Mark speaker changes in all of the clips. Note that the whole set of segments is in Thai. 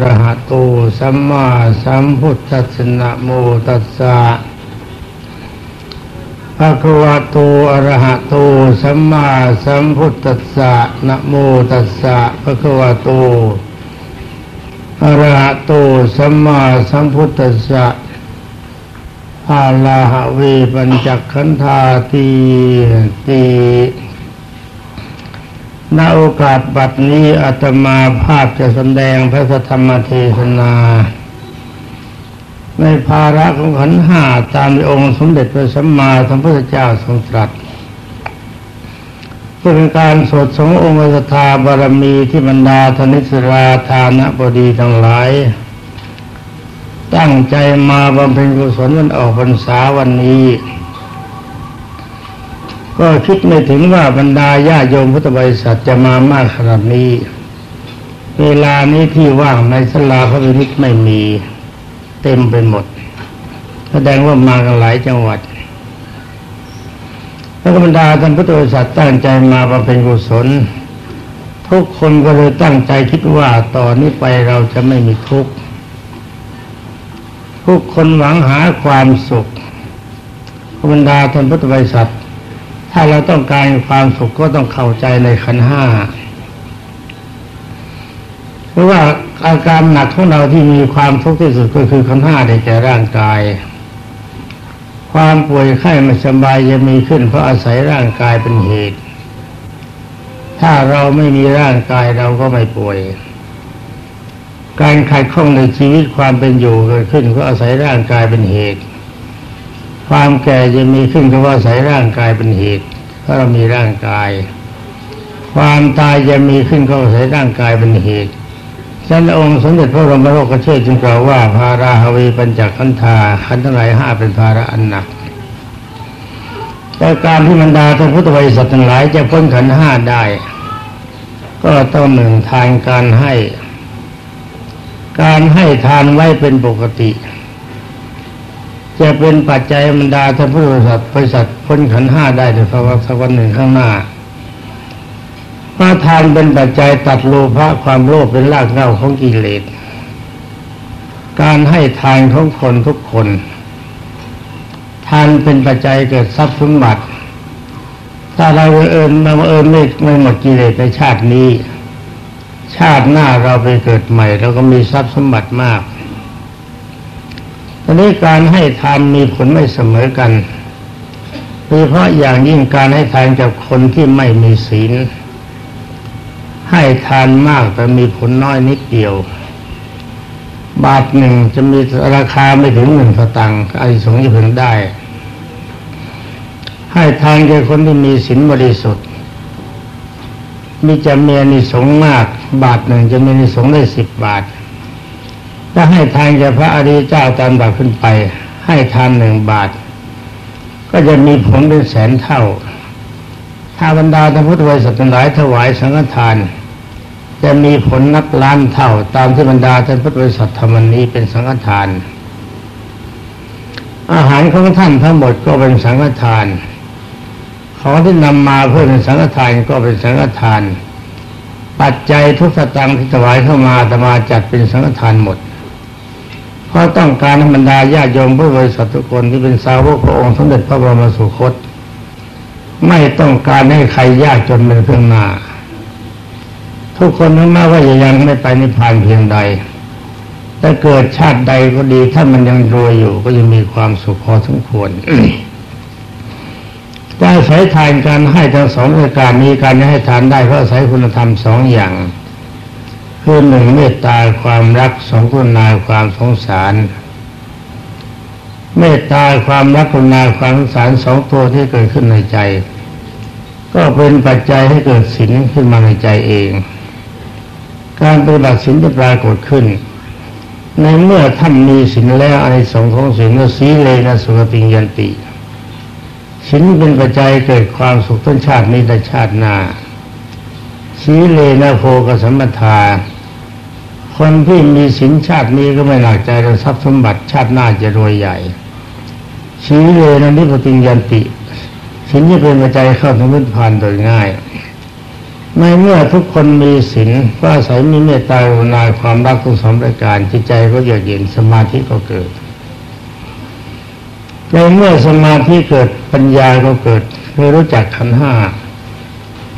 Speaker 1: ระหะโตสัมมาสัมพุทธัสสะนะโมตัสสะภะคะวะโตอะระหะโตสัมมาสัมพุทธัสสะนะโมตัสสะภะคะวะโตอะระหะโตสัมมาสัมพุทธัสสะอาลาหะเวปัญจขันธาตีตี ณโอกาสบัดนี้อาตมาภาพจะแสดงพระธรรมเทศนา ในภาระของขันห้าตามองค์สมเด็จพระสัมมาสัมพุทธเจ้าทรงตรัสเพื่อเป็นการสดสงองค์สถาบารมีที่บรรดาธนิสราธานบดีทั้งหลาย ตั้งใจมาบำเพ็ญกุศลวันออกพรรษาวันนี้ ก็คิดไม่ถึงว่าบรรดาญาโยมพุทธบริษัทจะมามากขนาดนี้ เวลานี้ที่ว่างในสลาพระวินิจไม่มีเต็มไปหมด แสดงว่ามากันหลายจังหวัดแล้วก็บรรดาท่านพุทธบริษัทตั้งใจมาบำเพ็ญกุศล ทุกคนก็เลยตั้งใจคิดว่าต่อนนี้ไปเราจะไม่มีทุกข์ทุกคนหวังหาความสุขบรรดาท่านพุทธบริษัท ถ้าเราต้องการความสุขก็ต้องเข้าใจในขันห้าเพราะว่าอาการหนักของเราที่มีความทุกข์ที่สุดก็คือขันห้าในแก่ร่างกาย ความป่วยไข้ไม่สบายจะมีขึ้นเพราะอาศัยร่างกายเป็นเหตุ ถ้าเราไม่มีร่างกายเราก็ไม่ป่วย การขัดข้องในชีวิตความเป็นอยู่เกิดขึ้นก็อาศัยร่างกายเป็นเหตุ ความแก่จะมีขึ้นก็อาศัยร่างกายเป็นเหตุเพราะเรามีร่างกาย ความตายจะมีขึ้นก็อาศัยร่างกายเป็นเหตุฉะนั้นองค์สมเด็จพระบรมโลกเชษจึงกล่าวว่าภาราฮวีปัญจขันธาขันธ์ทั้งหลายห้าเป็นภาระอันหนัก แต่การที่บรรดาท่านพุทธบริษัททั้งหลายจะพ้นขันธ์ห้าได้ ก็ต้องหนึ่งทานการให้ การให้ทานไว้เป็นปกติ จะเป็นปัจจัยบรรดาท่านพุทธบริษัทบริษัทพ้นขันห้าได้ในภาวะสักวันหนึ่งข้างหน้าพระทานเป็นปัจจัยตัดโลภะความโลภเป็นรากเหง้าของกิเลส การให้ทานของคนทุกคน ทานเป็นปัจจัยเกิดทรัพย์สมบัติ ถ้าเราเอิญมาเอิญไม่ไม่หมดกิเลสในชาตินี้ ชาติหน้าเราไปเกิดใหม่เราก็มีทรัพย์สมบัติมาก อนนี้การให้ทานมีผลไม่เสมอกันโดยเฉพาะอย่างยิ่งการให้ทานกับคนที่ไม่มีศีล ให้ทานมากแต่มีผลน้อยนิดเดียว บาทหนึ่งจะมีราคาไม่ถึงหนึ่งสตังค์อานิสงส์จะพึงได้ ให้ทานแก่คนที่มีศีลบริสุทธิ์ มีจะมีอานิสงส์มาก บาทหนึ่งจะมีอานิสงส์ได้สิบบาท ถ้าให้ทานแก่พระอริยเจ้าตามบาทขึ้นไป ให้ทานหนึ่งบาท ก็จะมีผลเป็นแสนเท่า ถ้าบรรดาท่านพุทธบริษัททั้งหลายถวายสังฆทาน จะมีผลนับล้านเท่า ตามที่บรรดาท่านพุทธบริษัทธรรมนี้เป็นสังฆทาน อาหารของท่านทั้งหมดก็เป็นสังฆทานของที่นำมาเพื่อเป็นสังฆทานก็เป็นสังฆทาน ปัจจัยทุกสตังค์ที่ถวายเข้ามาตมาจัดเป็นสังฆทานหมด เพราะต้องการให้บรรดาญาโยมผู้บริสุทธิ์ทุกคนที่เป็นสาวกพระองค์สมเด็จพระบรมสุคต ไม่ต้องการให้ใครยากจนเป็นเพื่อนหน้าทุกคนทั้งแม้ว่าจะยังไม่ไปนิพพานเพียงใดแต่เกิดชาติใดก็ดีถ้ามันยังรวยอยู่ก็ยังมีความสุขพอสมควรการใช้ทานการให้ทั้งสองรายการนี้การให้ทานได้เพราะอาศัยคุณธรรมสองอย่าง คือหนึ่งเมตตาความรักสองกรุณาความสงสาร เมตตาความรักกรุณาความสงสารสองตัวที่เกิดขึ้นในใจ ก็เป็นปัจจัยให้เกิดศีลขึ้นมาในใจเอง การปฏิบัติศีลจะปรากฏขึ้น ในเมื่อท่านมีศีลแล้วไอานิสงของศีลก็สีเลนะสุขติยันติศีลเป็นปัจจัยเกิดความสุขต้นชาตินี้และชาติหน้าสีเลนะโพกสัมปทา คนที่มีสินชาตินี้ก็ไม่หนักใจเรื่องทรัพย์สมบัติชาติหน้าจะรวยใหญ่สีเลยนะนิพติยันติสินที่เป็นปัจจัยเข้าถึงนิพพานโดยง่ายในเมื่อทุกคนมีศีลก็อาศัยมีเมตตากรุณาความรักทั้งสองประการจิตใจก็เยือกเย็นสมาธิก็เกิดในเมื่อสมาธิเกิดปัญญาก็เกิดคือรู้จักขันห้า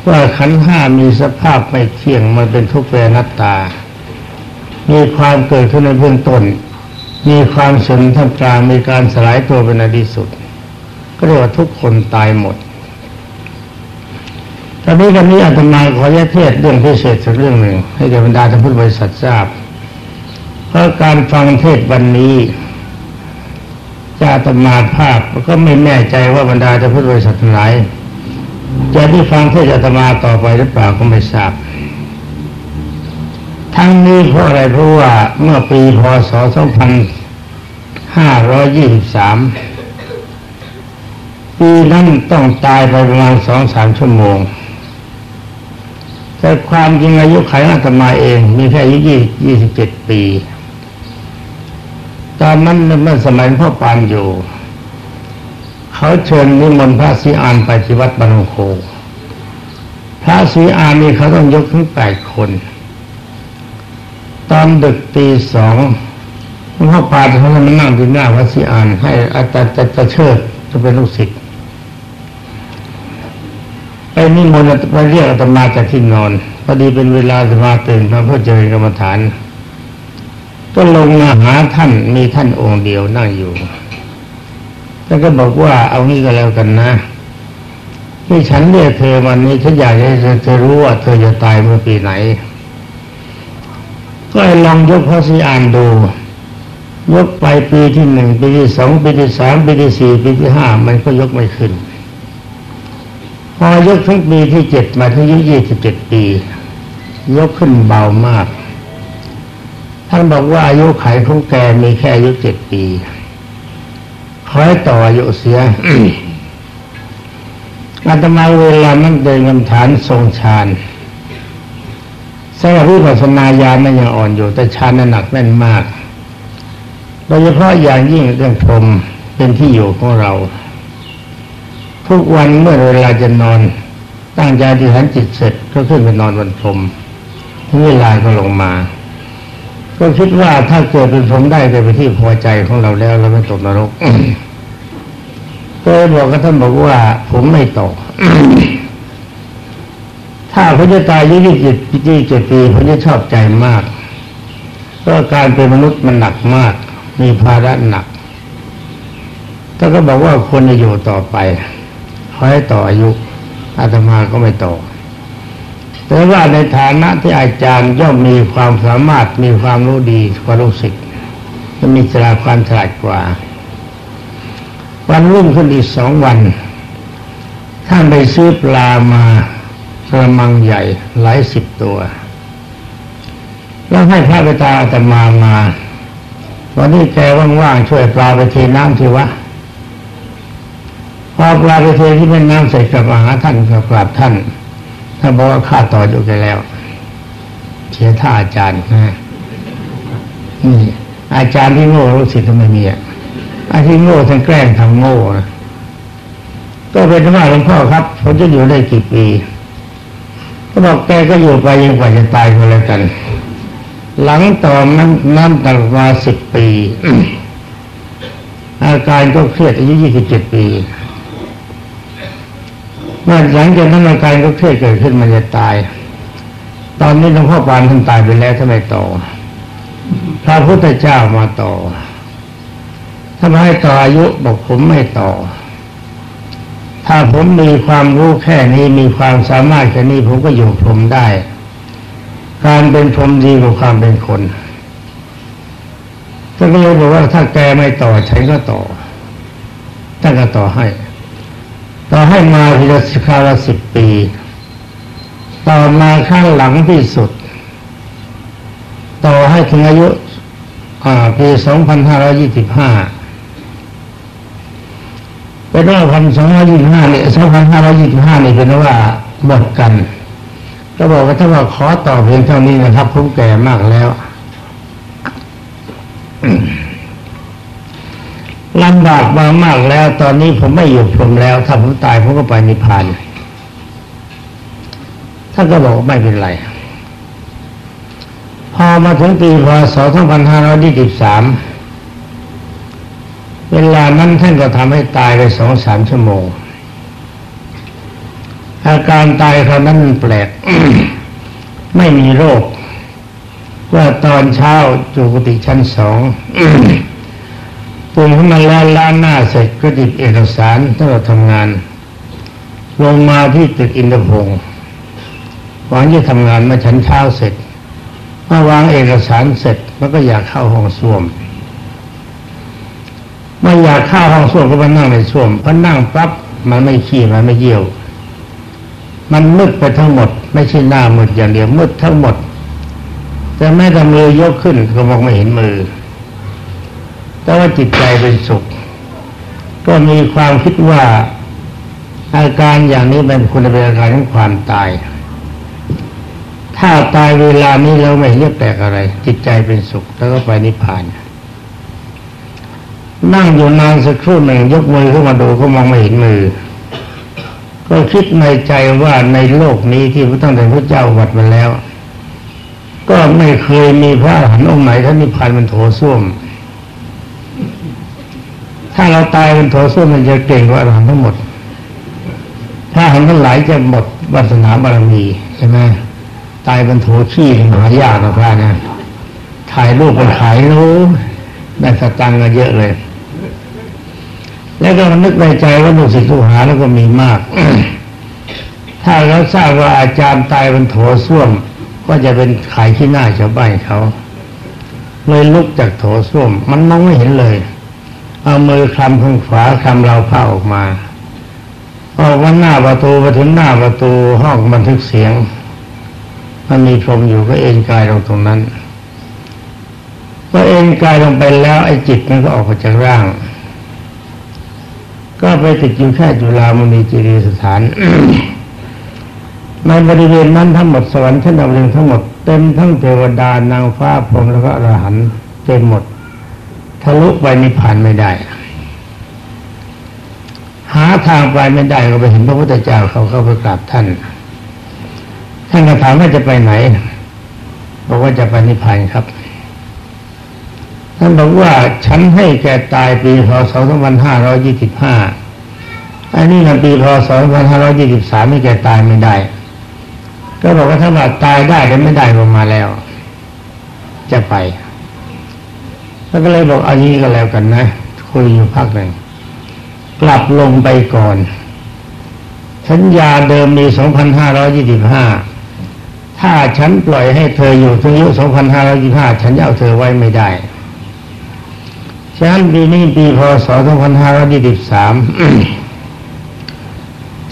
Speaker 1: ว่าขันห้ามีสภาพไม่เที่ยงมันเป็นทุกข์เป็นนัตตา มีความเกิดขึ้นในเบื้องต้น มีความสุนท่ามกลางมีการสลายตัวเป็นอดีสุด ก็เรียกว่าทุกคนตายหมดตอนนี้กันนี้อาตมาขอแยกเทศเรื่องพิเศษสักเรื่องหนึ่ง ให้แก่บรรดาท่านพุทธบริษัททราบ เพราะการฟังเทศวันนี้จะอาตมาภาพก็ไม่แน่ใจว่าบรรดาท่านพุทธบริษัททั้งหลายจะได้ฟังเทศอาตมาต่อไปหรือเปล่าก็ไม่ทราบ ทั้งนี้เพราะอะไรเพราะว่าเมื่อปีพศ 2523 ปีนั้นต้องตายไปประมาณสองสามชั่วโมง แต่ความจริงอายุไขอาตมาเอง มีแค่อายุยี่ยี่สิบเจ็ดปี ตอนนั้นเมื่อสมัยพ่อปานอยู่ เขาเชิญนิมนต์พระศรีอานไปที่วัดบางโค พระศรีอานนี่เขาต้องยกถึงแปดคน ตอนดึกตีสองพ่อปานเขาจะมานั่งที่หน้าพระศรีอาน ให้อาจารย์จะเชิดจะเป็นลูกศิษย์ไปนิมนต์ไปเรียกอาตมาจากที่นอนพอดีเป็นเวลาอาตมาตื่นมาเพื่อเจริญกรรมฐาน ก็ลงมาหาท่านมีท่านองค์เดียวนั่งอยู่ท่านก็บอกว่าเอางี้ก็แล้วกันนะที่ฉันเรียกเธอวันนี้ฉันอยากให้เธอรู้ว่าเธอจะตายเมื่อปีไหน ก็ลองยกพระสีอานดู ยกไปปีที่หนึ่งปีที่สองปีที่สามปีที่สี่ปีที่ห้ามันก็ยกไม่ขึ้น พอยกทั้งปีที่เจ็ดมาถึงยุยี่สิบเจ็ดปี ยกขึ้นเบามาก ท่านบอกว่าอายุไขของแกมีแค่อายุเจ็ดปีขอให้ต่ออายุเสียอาตมาเวลานั้นเดินกำฐานทรงฌาน สำหรับวิปัสสนาญาณนั้นยังอ่อนอยู่แต่ฌานนั้นหนักแน่นมาก โดยเฉพาะอย่างยิ่งเรื่องพรมเป็นที่อยู่ของเรา ทุกวันเมื่อเวลาจะนอน ตั้งใจที่หันจิตเสร็จก็ขึ้นไปนอนบนพรมถึงเวลาก็ลงมา ก็คิดว่าถ้าเกิดเป็นพรมได้ก็ไปที่พอใจของเราแล้วเราไม่ตกนรกก็บอกกับท่านบอกว่าผมไม่ตก ถ้าพระจะตายยี่สิบเจ็ดปีเจ็ดปีผมจะชอบใจมากเพราะการเป็นมนุษย์มันหนักมาก มีภาระหนักท่านก็บอกว่าควรจะอยู่ต่อไปขอให้ต่ออายุอาตมาก็ไม่ต่อ แต่ว่าในฐานะที่อาจารย์ย่อมมีความสามารถมีความรู้ดีกว่าลูกศิษย์จะมีฉลาดความฉลาดกว่า วันรุ่งขึ้นอีกสองวัน ท่านไปซื้อปลามา กระมังใหญ่หลายสิบตัว แล้วให้พระไปตาอาตมามาวันนี้แกว่างๆช่วยปลาไปเทน้ำทีวะพอปลาไปเทที่แม่น้ำใส่กับอาหารท่านกับกราบท่านท่านบอกว่าข้าต่ออยู่กันแล้วเสียท่าอาจารย์นะนี่อาจารย์ที่โง่รู้สิทธิ์ทำไมมีอะอาที่โง่ท่านแกล้งทำโง่นะก็เป็นว่าหลวงพ่อครับผมจะอยู่ได้กี่ปี ก็บอกแกก็อยู่ไปยังกว่าจะตายก็แล้วกัน หลังต่อนั้นนั้นตัดมาสิบปี อาการก็เครียดอายุยี่สิบเจ็ดปีเมื่อหลังจากนั้นอาการก็เครียดเกิดขึ้นมันจะตาย ตอนนี้หลวงพ่อปานท่านตายไปแล้วทำไมต่อ พระพุทธเจ้ามาต่อถ้าไม่ให้ต่ออายุบอกผมไม่ต่อ ถ้าผมมีความรู้แค่นี้มีความสามารถแค่นี้ผมก็อยู่พรมได้ การเป็นพรมดีกว่าความเป็นคนท่านก็เลยบอกว่าถ้าแกไม่ต่อฉันก็ต่อท่านก็ต่อให้ ต่อให้มาทีละสิบคาละสิบปี ต่อมาข้างหลังที่สุด ต่อให้ถึงอายุปีสองพันห้าร้อยี่สิบห้า เป็นว่าพันสองร้อยี่สิบห้าเนี่ยสองพันห้าร้อยี่สิบห้าเนี่ยเป็นว่าหมดกัน ก็บอกว่าถ้าว่าขอต่อเพียงเท่านี้นะครับผมแก่มากแล้วลำบากมามากแล้ว ตอนนี้ผมไม่อยู่พรมแล้ว ถ้าผมตายผมก็ไปนิพพานทท่านก็บอกไม่เป็นไร พอมาถึงปีพศ2523 เวลานั้นท่านก็ทำให้ตายไปสองสามชั่วโมง อาการตายคราวนั้นแปลก ไม่มีโรค ว่าตอนเช้าจูกุติชั้นสองตื่นขึ้นมาแล้วล้างหน้าเสร็จก็หยิบเอกสารที่เราทำงาน ลงมาที่ตึกอินทพงศ์หวังจะทำงานมาชั้นเช้าเสร็จเมื่อวางเอกสารเสร็จมันก็อยากเข้าห้องส้วม เมื่ออยากเข้าห้องส้วมก็มานั่งในส้วมพอนั่งปั๊บมันไม่ขี้มันไม่เยี่ยว มันมืดไปทั้งหมด ไม่ใช่หน้ามืดอย่างเดียวมืดทั้งหมด แต่แม้แต่มือยกขึ้นก็มองไม่เห็นมือ แต่ว่าจิตใจเป็นสุข ก็มีความคิดว่าอาการอย่างนี้เป็นคุณเป็นอาการของความตาย ถ้าตายเวลานี้เราไม่เรียกแปลกอะไร จิตใจเป็นสุขแล้วก็ไปนิพพาน นั่งอยู่นานสักครู่หนึ่งยกมือขึ้นมาดูก็มองไม่เห็นมือ ก็คิดในใจว่าในโลกนี้ที่พระตั้งแต่พระเจ้าวัดมาแล้ว ก็ไม่เคยมีพระอรหันต์องค์ไหนท่านนิพพานเป็นโถส้วม ถ้าเราตายเป็นโถส้วมมันจะเก่งกว่าอรหันต์ทั้งหมดถ้าหันทั้งหลายจะหมดวาสนาบารมีใช่ไหมตายเป็นโถขี้หายากนะพระนะถ่ายรูปไปขายรู้ได้สตังค์กันเยอะเลย แล้วก็นึกในใจว่าลูกศิษย์ลูกหาแล้วก็มีมาก ถ้าเราทราบว่าอาจารย์ตายเป็นโถส้วม ก็จะเป็นขายขี้หน้าชาวบ้านเขา เลยลุกจากโถส้วม มันมองไม่เห็นเลย เอามือคลำข้างขวาคลำเราผ้าออกมาออกมาหน้าประตูไปถึงหน้าประตูห้องบันทึกเสียง มันมีพรมอยู่ก็เอ็นกายลงตรงนั้นพอเอ็นกายลงไปแล้วไอ้จิตมันก็ออกมาจากร่าง ก็ไปติดอยู่แค่จุฬามณีจิรีสถานในบริเวณนั้นทั้งหมดสวรรค์ชั้นดาวดึงทั้งหมดเต็มทั้งเทวดานางฟ้าพรหมแล้วก็อรหันต์เต็มหมด ทะลุไปนิพพานไม่ได้ หาทางไปไม่ได้ก็ไปเห็นพระพุทธเจ้าเขาเข้าไปกราบท่าน ท่านก็ถามว่าจะไปไหนบอกว่าจะไปนิพพานครับ ท่านบอกว่าฉันให้แกตายปีพศ2525 อันนี้นปีพศ2523ไม่แกตายไม่ได้ ก็บอกว่าถ้าว่าตายได้แต่ไม่ได้ลงมาแล้ว จะไปแล้วก็เลยบอกอันนี้ก็แล้วกันนะ คุยอยู่พักหนึ่งกลับลงไปก่อน สัญญาเดิมมี 2,525 ถ้าฉันปล่อยให้เธออยู่ถึงอายุ 2,525 ฉันจะเอาเธอไว้ไม่ได้ ฉะนั้นปีนี้ปีพศ 2523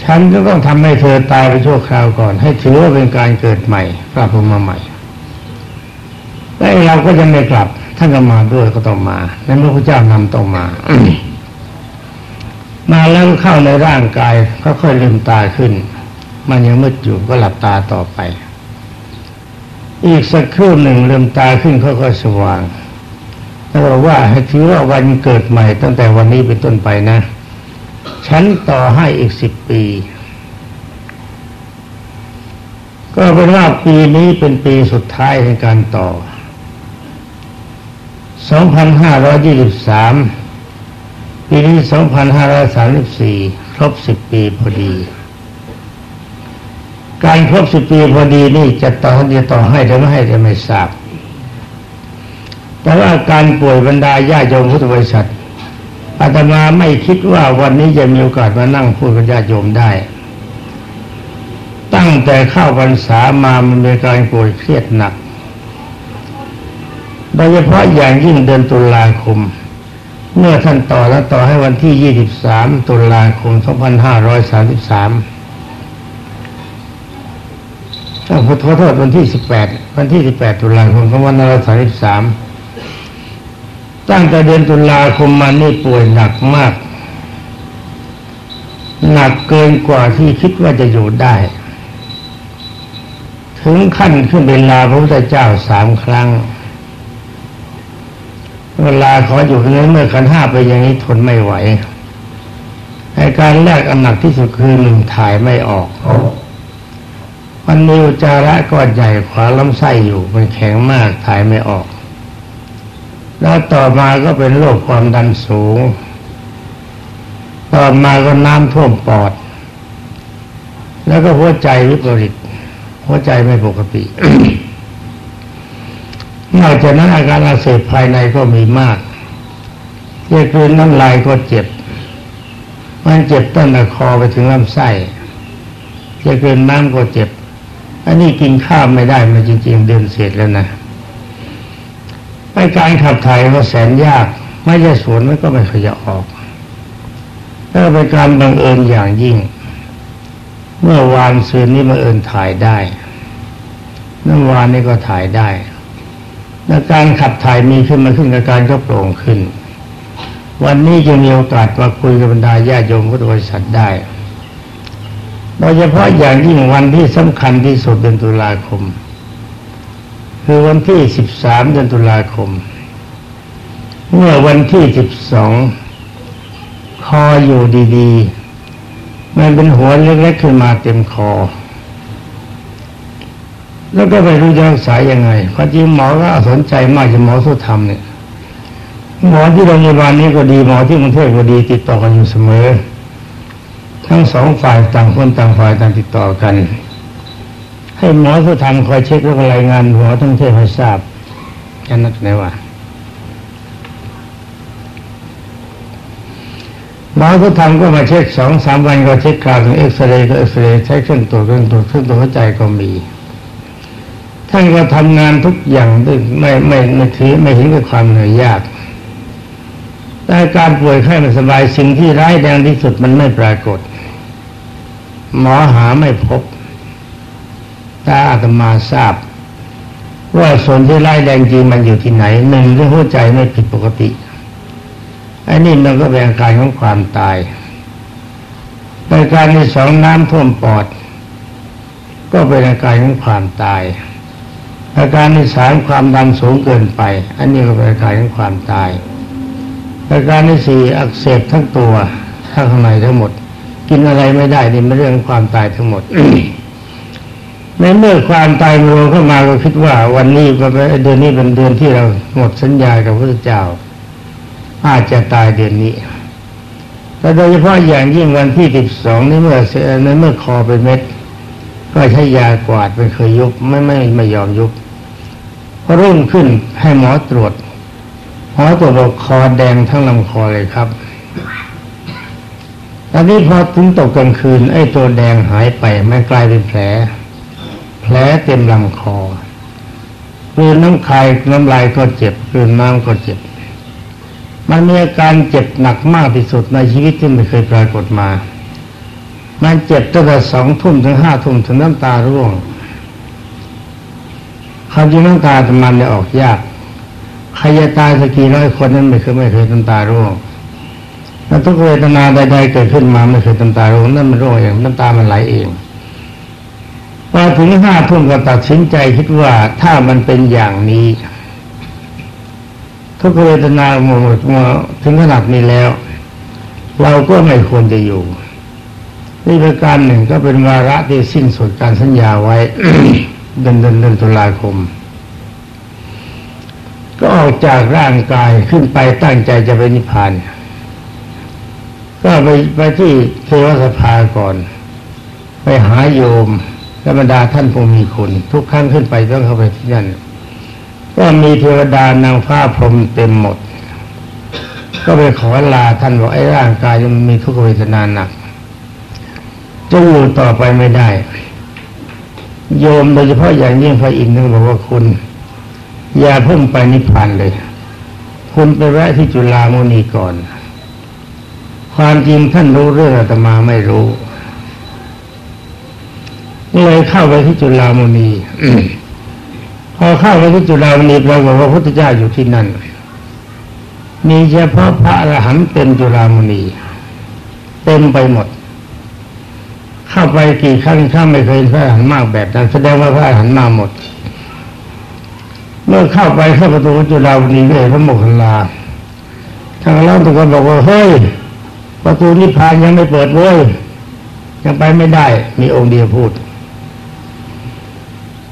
Speaker 1: ฉันก็ต้องทำให้เธอตายไปชั่วคราวก่อน ให้ถือว่าเป็นการเกิดใหม่กลับลงมาใหม่และเราก็จะไม่กลับ ท่านก็มาด้วยก็ต้องมาในเมื่อพระเจ้านำต้องมามาแล้วเข้าในร่างกายก็ค่อยลืมตาขึ้น มันยังมืดอยู่ก็หลับตาต่อไป อีกสักครู่หนึ่งลืมตาขึ้นค่อยๆสว่าง แล้วบอกว่าให้ถือว่าวันเกิดใหม่ตั้งแต่วันนี้เป็นต้นไปนะ ฉันต่อให้อีกสิบปี ก็เป็นว่าปีนี้เป็นปีสุดท้ายในการต่อ 2523 ปีนี้ 2534 ครบ10ปีพอดีการครบ10ปีพอดีนี่จะต่อจะต่อให้หรือไม่ให้จะไม่ทราบ แต่ว่าการป่วยบรรดาญาโยมพุทธบริษัทอาตมาไม่คิดว่าวันนี้จะมีโอกาสมานั่งพูดกับญาติโยมได้ ตั้งแต่เข้าพรรษามามันมีการป่วยเครียดหนักโดยเฉพาะอย่างยิ่งเดือนตุลาคม เมื่อท่านต่อแล้วต่อให้วันที่ 23 ตุลาคม 2533ต้องขอโทษวันที่ 18 วันที่ 18 ตุลาคม2533 ตั้งแต่เดือนตุลาคมมานี่ป่วยหนักมาก หนักเกินกว่าที่คิดว่าจะอยู่ได้ ถึงขั้นขึ้นเป็นลาพระพุทธเจ้าสามครั้ง เวลาขออยู่นั้นเมื่อขันห้าไปอย่างนี้ทนไม่ไหวในการแรกอันหนักที่สุดคือหนึ่งถ่ายไม่ออกมันมีอุจาระก้อนใหญ่ขวาลำไส้อยู่มันแข็งมากถ่ายไม่ออก แล้วต่อมาก็เป็นโรคความดันสูง ต่อมาก็น้ำท่วมปอด แล้วก็หัวใจวิปริตหัวใจไม่ปกตินอกจากนั้นอาการอักเสบภายในก็มีมากเรียกลืนน้ำลายก็เจ็บ มันเจ็บตั้งแต่คอไปถึงลำไส้เรียกลืนน้ำก็เจ็บ อันนี้กินข้าวไม่ได้มาจริง ๆ เดินเสร็จแล้วนะ ไปการขับถ่ายก็แสนยาก ไม่ใช่สวนมันก็ไม่เคยะออกแล้วเป็นการบังเอิญอย่างยิ่ง เมื่อวานซืนนี้บังเอิญถ่ายได้เมื่อวานนี้ก็ถ่ายได้และการขับถ่ายมีขึ้นมาขึ้นอาการก็โปร่งขึ้น วันนี้จะมีโอกาสมาคุยกับบรรดาญาโยมพุทธบริษัทได้โดยเฉพาะอย่างยิ่งวันที่สำคัญที่สุดเดือนตุลาคม คือวันที่สิบสามเดือนตุลาคม เมื่อวันที่สิบสองคออยู่ดีๆ มันเป็นหัวเล็กๆขึ้นมาเต็มคอ แล้วก็ไม่รู้จะรักษายังไงความจริงหมอก็สนใจมากจะหมอสุธรรมเนี่ย หมอที่โรงพยาบาลนี้ก็ดีหมอที่กรุงเทพก็ดีติดต่อกันอยู่เสมอ ทั้งสองฝ่ายต่างคนต่างฝ่ายต่างติดต่อกัน ให้หมอสุธรรมคอยเช็คแล้วก็รายงานหมอทั้งเทพให้ทราบแค่นั้นไหนวะหมอสุธรรมก็มาเช็คสองสามวันก็เช็คกราวถึงเอ็กซเรย์ก็เอ็กซเรย์ใช้เครื่องตรวจเครื่องตรวจเครื่องตรวจหัวใจก็มีท่านก็ทำงานทุกอย่างด้วยไม่ไม่ไม่ถือไม่เห็นกับความเหนื่อยยากแต่การป่วยไข้ไม่สบายสิ่งที่ร้ายแรงที่สุดมันไม่ปรากฏ หมอหาไม่พบ แต่อาตมาทราบ ว่าส่วนที่ร้ายแรงจริงมันอยู่ที่ไหนหนึ่งเรื่องหัวใจไม่ผิดปกติอันนี้มันก็เป็นอาการของความตายอาการที่สองน้ำท่วมปอด ก็เป็นอาการของความตายอาการที่สามความดันสูงเกินไป อันนี้ก็เป็นอาการของความตายอาการที่สี่อักเสบทั้งตัวทั้งข้างในทั้งหมด กินอะไรไม่ได้นี่เป็นเรื่องความตายทั้งหมด ในเมื่อความตายรวมเข้ามาก็คิดว่าวันนี้ก็เป็นเดือนนี้เป็นเดือนที่เราหมดสัญญากับพระเจ้า อาจจะตายเดือนนี้แต่โดยเฉพาะอย่างยิ่งวันที่สิบสองนี่เมื่อในเมื่อคอเป็นเม็ด ก็ใช้ยากวาดไปเคยยุบไม่ไม่ไม่ยอมยุบรุ่งขึ้นให้หมอตรวจหมอตรวจบอกคอแดงทั้งลำคอเลยครับตอนนี้พอถึงตกกลางคืนไอ้ตัวแดงหายไปมันกลายเป็นแผล แผลเต็มลำคอคืนน้ำคายน้ำลายก็เจ็บคืนน้ำก็เจ็บ มันมีอาการเจ็บหนักมากที่สุดในชีวิตที่ไม่เคยปรากฏมา มันเจ็บตั้งแต่สองทุ่มถึงห้าทุ่มถึงน้ำตาร่วงความจริงน้ำตาธรรมันเนี่ยออกยากใครจะตายสักกี่ร้อยคนนั้นไม่เคยไม่เคยน้ำตาร่วงแล้วทุกเวทนาใดๆเกิดขึ้นมาไม่เคยน้ำตาร่วงนั่นมันร่วงเองน้ำตามันไหลเอง พอถึงห้าทุ่มก็ตัดสินใจคิดว่าถ้ามันเป็นอย่างนี้ ทุกเวทนาหมดมาถึงขนาดนี้แล้ว เราก็ไม่ควรจะอยู่นี่เป็นการหนึ่งก็เป็นวาระที่สิ้นสุดการสัญญาไว้เดือนเดือนเดือนตุลาคม ก็ออกจากร่างกายขึ้นไปตั้งใจจะไปนิพพาน ก็ไปไปที่เทวสภาก่อน ไปหาโยม ธรรมดาท่านผู้มีคุณ ทุกครั้งขึ้นไปต้องเข้าไปที่นั่นก็มีเทวดานางฟ้าพรหมเต็มหมด ก็ไปขอลาท่านบอกไอ้ร่างกายมันมีทุกขเวทนาหนักจะอยู่ต่อไปไม่ได้ โยมโดยเฉพาะอย่างยิ่งพระอินทร์ท่านบอกว่าคุณ อย่าเพุ่งไปนิพพานเลย คุณไปแวะที่จุฬามณีก่อน ความจริงท่านรู้เรื่องอาตมาไม่รู้ เลยเข้าไปที่จุฬามณีพอเข้าไปที่จุฬามณีปรากฏว่าพระพุทธเจ้าอยู่ที่นั่น มีเฉพาะพระอรหันต์เต็มจุฬามณีเต็มไปหมด เข้าไปกี่ครั้งข้าไม่เคยพระหันมากแบบนั้น แสดงว่าพระหันมาหมด เมื่อเข้าไปเข้าประตูจุฬาวนีก็เห็นพระโมคคัลลาทางเราตุกคนบอกว่าเฮ้ยประตูนิพพานยังไม่เปิดเว้ยยังไปไม่ได้ มีองค์เดียวพูด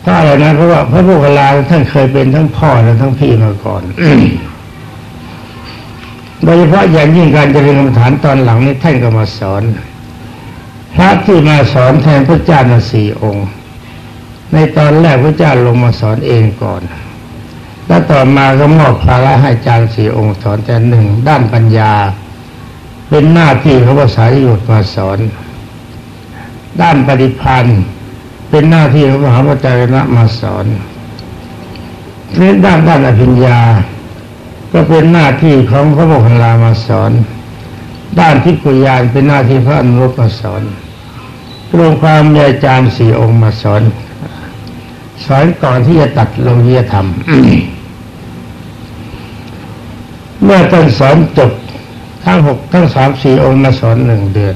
Speaker 1: ถ้าอะไรนะเพราะว่าพระพุทธลาท่านเคยเป็นทั้งพ่อและทั้งพี่มาก่อนโดยเฉพาะอย่างยิ่งการเจริญกรรมฐานตอนหลังนี้ท่านก็มาสอน พระที่มาสอนแทนพระเจ้านาสี่องค์ ในตอนแรกพระเจ้าลงมาสอนเองก่อน แล้วต่อมาก็มอบภาระให้อาจารย์สี่องค์สอนแต่หนึ่งด้านปัญญา เป็นหน้าที่ของภาษาที่หยุดมาสอน ด้านปฏิพันธ์ เป็นหน้าที่ของมหาวิทยาลัยมาสอนเรื่องด้านด้านอภิญญา ก็เป็นหน้าที่ของพระโมคคัลลามาสอน ด้านทิพยานเป็นหน้าที่พระอนุรุตมาสอนรวมความมีอาจารย์สี่องค์มาสอน สอนก่อนที่จะตัดโลกียธรรม เมื่อท่านสอนจบทั้งหกทั้งสามสี่องค์มาสอนหนึ่งเดือน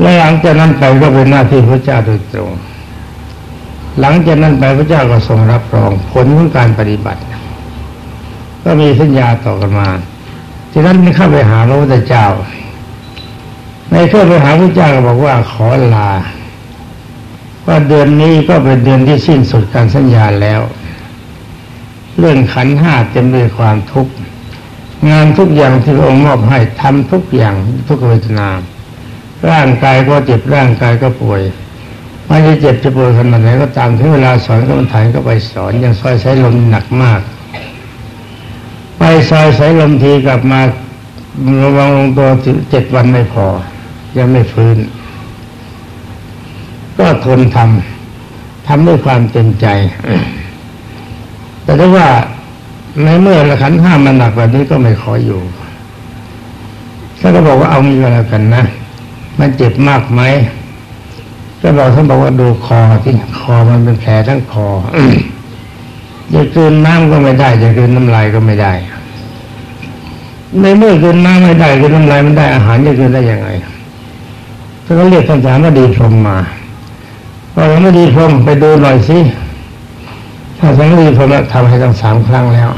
Speaker 1: และหลังจากนั้นไปก็เป็นหน้าที่พระเจ้าโดยตรง หลังจากนั้นไปพระเจ้าก็ทรงรับรองผลของการปฏิบัติ ก็มีสัญญาต่อกันมาทีนั้นไม่เข้าไปหาพระพุทธเจ้า ในเข้าไปหาพระเจ้าก็บอกว่าขอลา ว่าเดือนนี้ก็เป็นเดือนที่สิ้นสุดการสัญญาแล้ว เรื่องขันห้าเต็มด้วยความทุกข์งานทุกอย่างที่องค์มอบให้ทำทุกอย่างทุกเวทนา ร่างกายก็เจ็บร่างกายก็ป่วยไม่จะเจ็บจะป่วยขนาดไหนก็ตามถึงเวลาสอนกรรมฐานก็ไปสอนยังซอยใช้ลมหนักมาก ไปซอยใช้ลมทีกลับมาระวังลงตัวเจ็ดวันไม่พอ ยังไม่ฟื้น ก็ทนทำทำด้วยความเต็มใจ แต่ถ้าว่าในเมื่อละขันห้ามันหนักแบบนี้ก็ไม่ขออยู่ท่านก็บอกว่าเอางี้ก็แล้วกันนะ มันเจ็บมากไหมก็บอกท่านบอกว่าดูคอที่คอมันเป็นแผลทั้งคอจะกินน้ำก็ไม่ได้จะกินน้ำลายก็ไม่ได้ ในเมื่อกินน้ำไม่ได้กินน้ำลายไม่ได้อาหารจะกินได้ยังไงท่านก็เรียกท่านสามดีพรมมาพอสามดีพรมไปดูหน่อยสิถ้าสามดีพรมทำให้ตั้งสามครั้งแล้ว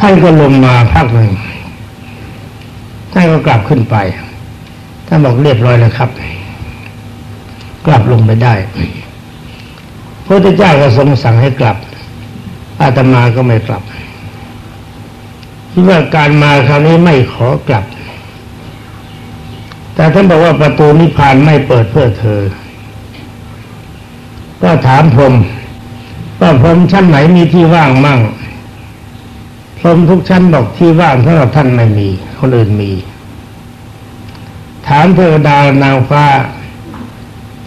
Speaker 1: ท่านก็ลงมาพักหนึ่งท่านก็กลับขึ้นไป ท่านบอกเรียบร้อยแล้วครับ กลับลงไปได้พระพุทธเจ้าก็ทรงสั่งให้กลับ อาตมาก็ไม่กลับคิดว่าการมาคราวนี้ไม่ขอกลับ แต่ท่านบอกว่าประตูนิพพานไม่เปิดเพื่อเธอ ก็ถามพรมว่าพรมชั้นไหนมีที่ว่างมั่งพรมทุกชั้นบอกที่ว่างสำหรับท่านไม่มี คนอื่นมี ถามเทวดานางฟ้า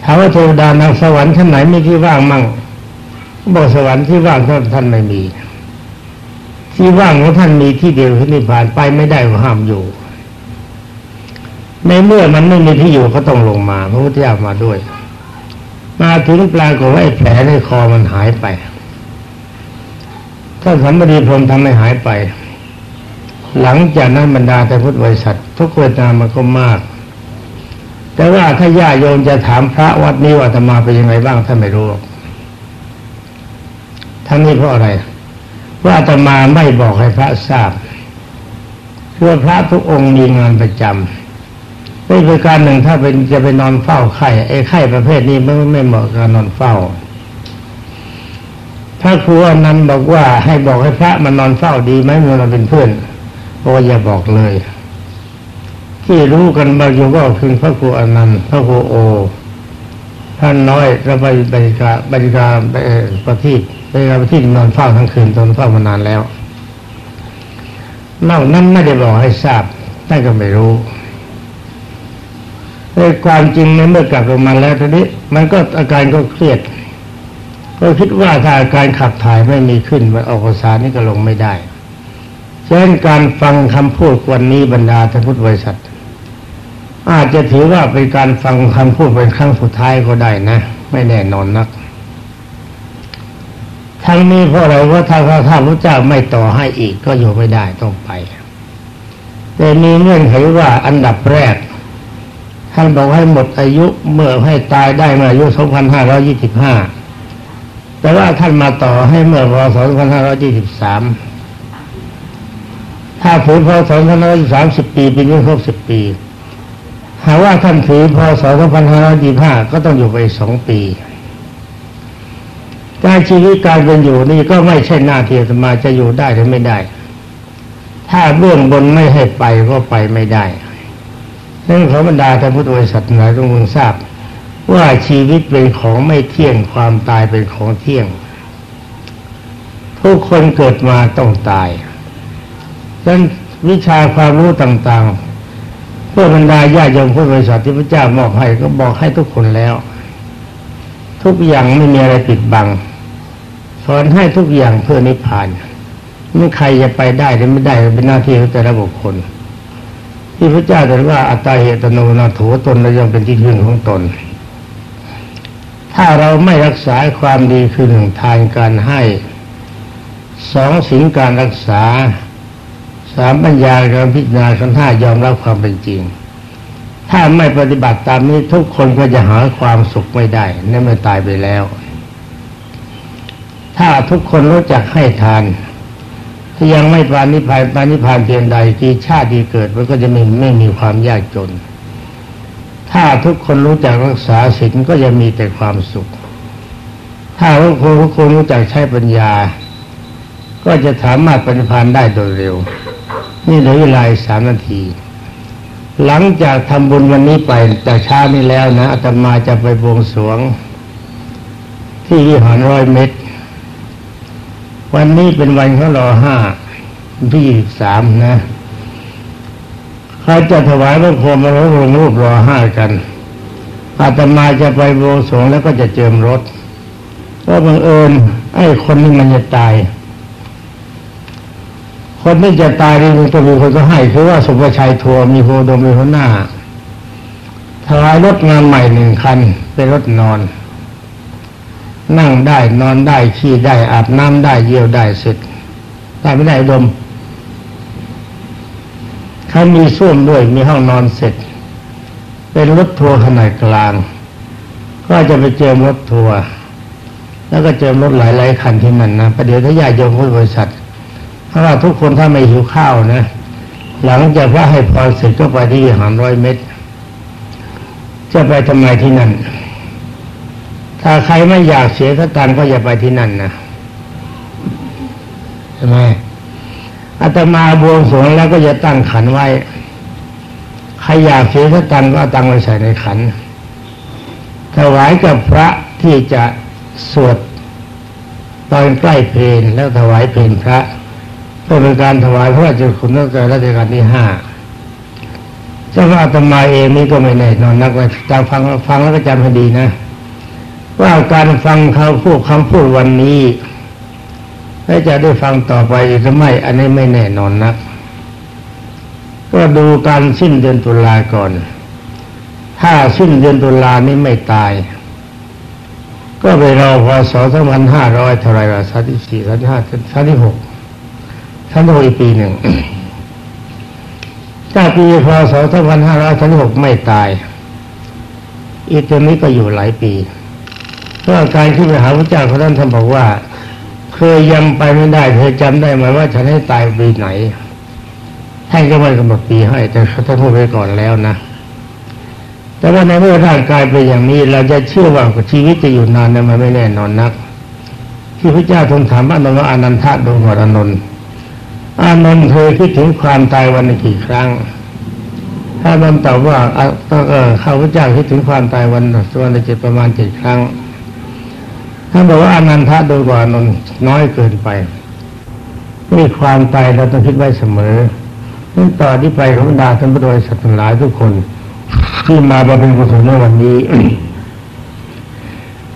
Speaker 1: ถามว่าเทวดานางสวรรค์ท่านไหนมีที่ว่างมั่งบอกสวรรค์ที่ว่างท่านท่านไม่มี ที่ว่างของท่านมีที่เดียวที่นิพพานไปไม่ได้ก็ห้ามอยู่ ในเมื่อมันไม่มีที่อยู่ก็ต้องลงมาพระพุทธเจ้ามาด้วย มาถึงปลากฏว่าแผลในคอมันหายไปท่านสัมปดีพรมทำให้หายไป หลังจากนั้นบรรดาแต่พุทธบริษัท ทุกเวทนามันก็มาก แต่ว่าถ้าญาโยมจะถามพระวัดนี้ว่าธรรมาเป็นยังไงบ้างท่านไม่รู้ทั้งนี้เพราะอะไร ว่าธรรมาไม่บอกให้พระทราบเพื่อพระทุกองค์มีงานประจำไม่เป็นการหนึ่งถ้าเป็นจะไปนอนเฝ้าไข้ไอ้ไข้ประเภทนี้ไม่ไม่เหมาะกับนอนเฝ้าถ้าครูอนันต์บอกว่าให้บอกให้พระมานอนเฝ้าดีไหมเมื่อเราเป็นเพื่อนโอ้อย่าบอกเลย ที่รู้กันบางอยู่ก็คือพระครูอนันต์พระครูโอ ท่านน้อยระบายบริการบริการประทีปบริการประทีปนอนเฝ้าทั้งคืนตอนเฝ้ามานานแล้วนอกนั้นไม่ได้บอกให้ทราบท่านก็ไม่รู้ในความจริงในเมื่อกลับลงมาแล้วทีนี้ มันก็อาการก็เครียด ก็คิดว่าถ้าอาการขับถ่ายไม่มีขึ้นมันออกสารนี่ก็ลงไม่ได้เช่นการฟังคำพูดวันนี้บรรดาท่านพุทธบริษัท อาจจะถือว่าเป็นการฟังคำพูดเป็นครั้งสุดท้ายก็ได้นะ ไม่แน่นอนนัก ทั้งนี้เพราะอะไรว่าถ้าพระท่านพระเจ้าไม่ต่อให้อีกก็อยู่ไม่ได้ต้องไป แต่มีเงื่อนไขว่าอันดับแรก ท่านบอกให้หมดอายุเมื่อให้ตายได้เมื่ออายุ 2525 แต่ว่าท่านมาต่อให้เมื่อพศ2523 ถ้าถือพศ2530ปีปีนี้ครบ 10 ปี หากว่าท่านถือพศ2525 ก็ต้องอยู่ไปสองปีการชีวิตการเป็นอยู่นี่ก็ไม่ใช่หน้าที่อาตมาจะอยู่ได้หรือไม่ได้ ถ้าเบื้องบนไม่ให้ไปก็ไปไม่ได้เรื่งขอบรรดาท่านพุทธบริษัทหลายทุกคนทราบ ว่าชีวิตเป็นของไม่เที่ยงความตายเป็นของเที่ยง ทุกคนเกิดมาต้องตายดังนั้นวิชาความรู้ต่างๆ พื่อบรรดาญาโยมพุทธบริษัทที่พระเจ้ามอบให้ก็บอกให้ทุกคนแล้ว ทุกอย่างไม่มีอะไรปิดบังสอนให้ทุกอย่างเพื่อนิพพานไม่ใครจะไปได้หรือไม่ได้เป็นหน้าที่ของแต่ละบุคคล ที่พระเจ้าตรัสว่าอัตตาเหตโนนาโถตนเรายังเป็นที่พึ่งของตน ถ้าเราไม่รักษาความดีคือหนึ่งทานการให้สองสิ่งการรักษา สามปัญญาการพิจารณาขันธ์ห้ายอมรับความเป็นจริง ถ้าไม่ปฏิบัติตามนี้ทุกคนก็จะหาความสุขไม่ได้นั่นไม่ตายไปแล้ว ถ้าทุกคนรู้จักให้ทานที่ยังไม่ปานิพานปานิพานเพียงใดกี่ชาติที่เกิดมันก็จะไม่ไม่มีความยากจน ถ้าทุกคนรู้จักรักษาศีลก็จะมีแต่ความสุข ถ้าทุกคนทุกคนรู้จักใช้ปัญญา ก็จะสามารถปฏิพานได้โดยเร็ว นี่เหลือเวลาสามนาที หลังจากทำบุญวันนี้ไปแต่เช้านี้แล้วนะอาตมาจะไปบวงสรวง ที่วิหารร้อยเมตรวันนี้เป็นวันเขารอห้าที่สามนะเขาจะถวายพระโคมมาลงรูปรอห้ากัน อาตมาจะไปโบสรวงแล้วก็จะเจิมรถเพราะบังเอิญไอ้คนนี้มันจะตาย คนที่จะตายนี่มันต้องมีคนก็ให้คือว่าสุภชัยทัวมีโพดมมีหัวหน้าถวายรถงานใหม่หนึ่งคัน เป็นรถนอน นั่งได้นอนได้ขี้ได้อาบน้ำได้เยี่ยวได้เสร็จได้ไม่ได้ดมเขามีส้วมด้วยมีห้องนอนเสร็จ เป็นรถทัวร์ขนาดกลาง ก็จะไปเจอรถทัวร์แล้วก็เจอรถหลายๆคันที่นั่นนะประเดี๋ยวถ้าญาติโยมบริษัท ราะว่าทุกคนถ้าไม่หิวข้าวนะ หลังจากว่าให้พรเสร็จก็ไปที่หารร้อยเมตรจะไปทำไมที่นั่น ถ้าใครไม่อยากเสียสตังก็อย่าไปที่นั่นนะใช่ไหมอาตมาบวงสรวงแล้วก็จะตั้งขันไว้ ใครอยากเสียสตังก็ตั้งไว้ใส่ในขันถวายกับพระที่จะสวดตอนใกล้เพลนแล้วถวายเพลนพระ ก็เป็นการถวายพระราชคุณตั้งแต่รัชกาลที่ห้าเจ้าอาตมาเองนี่ก็ไม่แน่นอนนักว่าจำฟังฟังแล้วก็จำให้ดีนะ ว่าการฟังเขาพูดคำพูดวันนี้และจะได้ฟังต่อไปหรือไม่อันนี้ไม่แน่นอนนัก ก็ดูการสิ้นเดือนตุลาก่อน ถ้าสิ้นเดือนตุลานี้ไม่ตาย ก็ไปรอพศสองพันห้าร้อยเท่าไรละสามที่สี่สามที่ห้าสามที่หก สามที่หกอีกปีหนึ่งถ้าปีพศสองพันห้าร้อยสามที่หกไม่ตาย อีกตัวนี้ก็อยู่หลายปีเพราะการขึ้นไปหาพระเจ้าเขาท่านท่านบอกว่า เคยยังไปไม่ได้เคยจำได้ไหมว่าฉันให้ตายปีไหนท่านก็ไม่กำหนดปีให้ แต่เขาท่านพูดไปก่อนแล้วนะ แต่ว่าในเมื่อร่างกายเป็นอย่างนี้ เราจะเชื่อว่าชีวิตจะอยู่นานนั้นมันไม่แน่นอนนัก ที่พระเจ้าทรงถามอานนว่าอนันทะดูก่อนอานนท์ อานนท์เคยคิดถึงความตายวันละกี่ครั้งถ้านนท์ตอบว่าเออข้าพเจ้าคิดถึงความตายวันวันละเจ็ดประมาณเจ็ดครั้งท่านบอกว่าอนันทะโดยกว่านนน้อยเกินไปมีความตายเราต้องคิดไว้เสมอนั่นต่อที่ไปของดาท่านผู้โดยสัตว์หลายทุกคนที่มาบำเพ็ญกุศลในวันนี้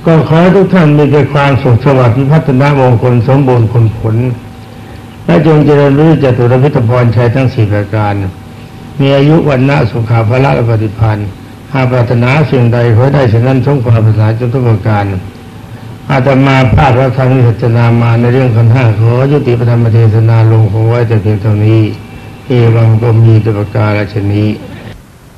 Speaker 1: ก็ขอให้ทุกท่านมีแต่ความสุขสวัสดิ์พิพัฒนามงคลสมบูรณ์ผลผล และจงเจริญรู้จตุรพิธพรชัยทั้งสี่ประการ มีอายุวันนาสุขาภละและปฏิพันธ์หากปรารถนาสิ่งใดขอได้ฉะนั้นทรงความปรารถนาจนทุกประการอาตมาพาดพระธรรมนิจนามาในเรื่องขันห้าขอยุติปธรรมเทศนาลงคงไว้แต่เพียงเท่านี้ เอวังก็มีตุปการชนี้